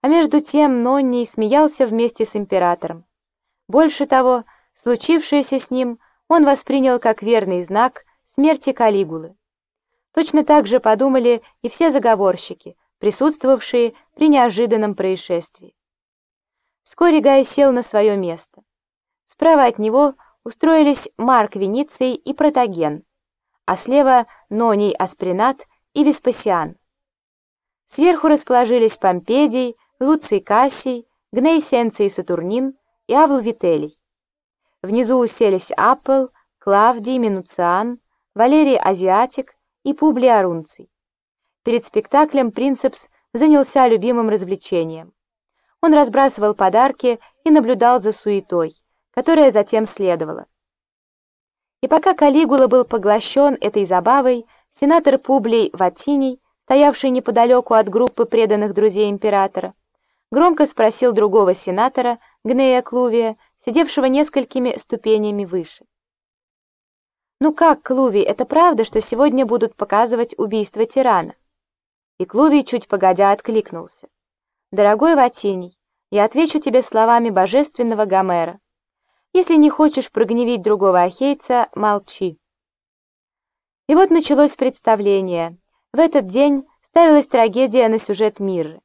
А между тем Нонний смеялся вместе с императором. Больше того, случившееся с ним он воспринял как верный знак смерти Калигулы. Точно так же подумали и все заговорщики, присутствовавшие при неожиданном происшествии. Вскоре Гай сел на свое место. Справа от него устроились Марк Вениций и Протаген, а слева Ноний Аспринат и Веспасиан. Сверху расположились Помпедий, Луций Кассий, Гней Сенций Сатурнин и Авл Вителий. Внизу уселись Аппел, Клавдий, Минуциан, Валерий Азиатик и Публий Арунций. Перед спектаклем Принцепс занялся любимым развлечением. Он разбрасывал подарки и наблюдал за суетой, которая затем следовала. И пока Калигула был поглощен этой забавой, сенатор Публий Ватиний, стоявший неподалеку от группы преданных друзей императора, громко спросил другого сенатора, Гнея Клувия, сидевшего несколькими ступенями выше. «Ну как, Клувий, это правда, что сегодня будут показывать убийство тирана?» И Клувий чуть погодя откликнулся. «Дорогой Ватиний, я отвечу тебе словами божественного Гомера. Если не хочешь прогневить другого ахейца, молчи». И вот началось представление. В этот день ставилась трагедия на сюжет Мирры.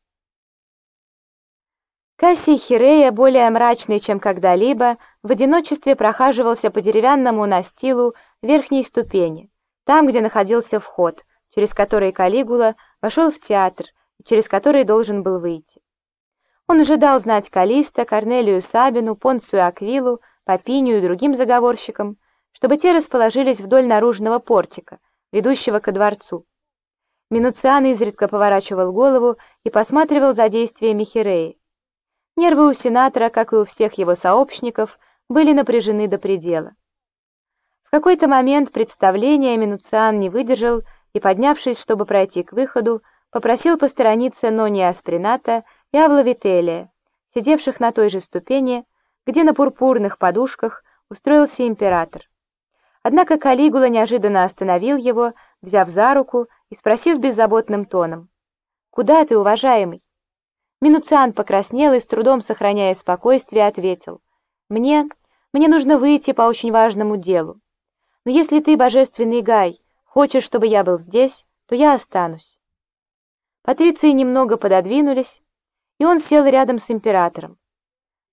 Кассий Хирея, более мрачный, чем когда-либо, в одиночестве прохаживался по деревянному настилу верхней ступени, там, где находился вход, через который Калигула вошел в театр и через который должен был выйти. Он ожидал знать Калиста, Корнелию Сабину, Понцию Аквилу, Папинию и другим заговорщикам, чтобы те расположились вдоль наружного портика, ведущего ко дворцу. Минуциан изредка поворачивал голову и посматривал за действиями Хиреи. Нервы у сенатора, как и у всех его сообщников, были напряжены до предела. В какой-то момент представления Минуциан не выдержал и, поднявшись, чтобы пройти к выходу, попросил посторониться Нония Асприната и Авла Вителия, сидевших на той же ступени, где на пурпурных подушках устроился император. Однако Калигула неожиданно остановил его, взяв за руку и спросив беззаботным тоном, «Куда ты, уважаемый?» Минуциан покраснел и, с трудом сохраняя спокойствие, ответил. «Мне... мне нужно выйти по очень важному делу. Но если ты, божественный Гай, хочешь, чтобы я был здесь, то я останусь». Патриции немного пододвинулись, и он сел рядом с императором.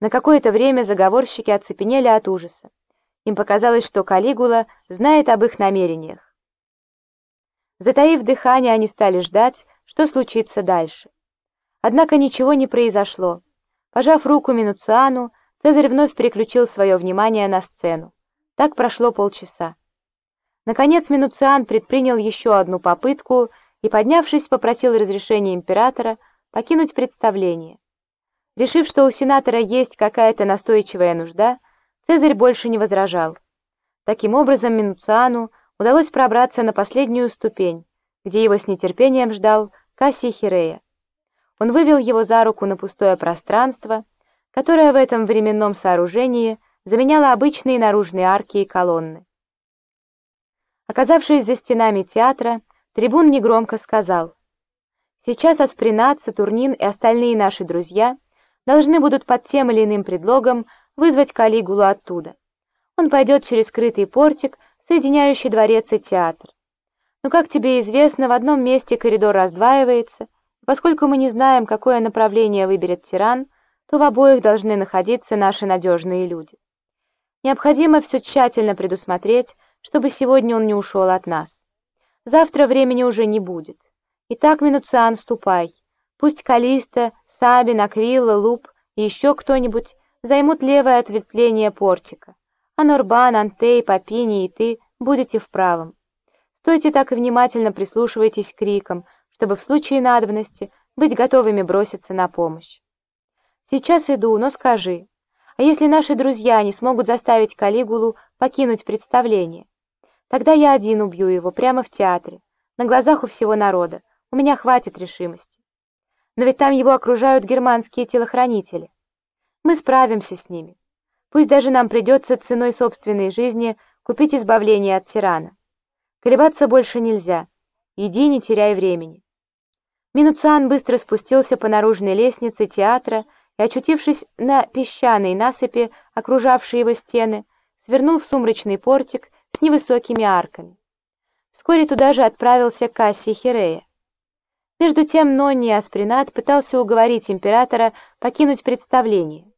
На какое-то время заговорщики оцепенели от ужаса. Им показалось, что Калигула знает об их намерениях. Затаив дыхание, они стали ждать, что случится дальше. Однако ничего не произошло. Пожав руку Минуциану, Цезарь вновь переключил свое внимание на сцену. Так прошло полчаса. Наконец Минуциан предпринял еще одну попытку и, поднявшись, попросил разрешения императора покинуть представление. Решив, что у сенатора есть какая-то настойчивая нужда, Цезарь больше не возражал. Таким образом, Минуциану удалось пробраться на последнюю ступень, где его с нетерпением ждал Кассий Хирея. Он вывел его за руку на пустое пространство, которое в этом временном сооружении заменяло обычные наружные арки и колонны. Оказавшись за стенами театра, трибун негромко сказал, «Сейчас Аспринат, Сатурнин и остальные наши друзья должны будут под тем или иным предлогом вызвать Калигулу оттуда. Он пойдет через скрытый портик, соединяющий дворец и театр. Но, как тебе известно, в одном месте коридор раздваивается — Поскольку мы не знаем, какое направление выберет тиран, то в обоих должны находиться наши надежные люди. Необходимо все тщательно предусмотреть, чтобы сегодня он не ушел от нас. Завтра времени уже не будет. Итак, Минуциан, ступай. Пусть Калиста, Сабин, Аквилла, Луп и еще кто-нибудь займут левое ответвление портика, а Норбан, Антей, Папини и ты будете в правом. Стойте так и внимательно прислушивайтесь к крикам, чтобы в случае надобности быть готовыми броситься на помощь. Сейчас иду, но скажи, а если наши друзья не смогут заставить Калигулу покинуть представление? Тогда я один убью его прямо в театре, на глазах у всего народа. У меня хватит решимости. Но ведь там его окружают германские телохранители. Мы справимся с ними. Пусть даже нам придется ценой собственной жизни купить избавление от тирана. Колебаться больше нельзя. Иди, не теряй времени. Минуциан быстро спустился по наружной лестнице театра и, очутившись на песчаной насыпи, окружавшей его стены, свернул в сумрачный портик с невысокими арками. Вскоре туда же отправился Кассий Хирея. Между тем Нонни Аспринат пытался уговорить императора покинуть представление.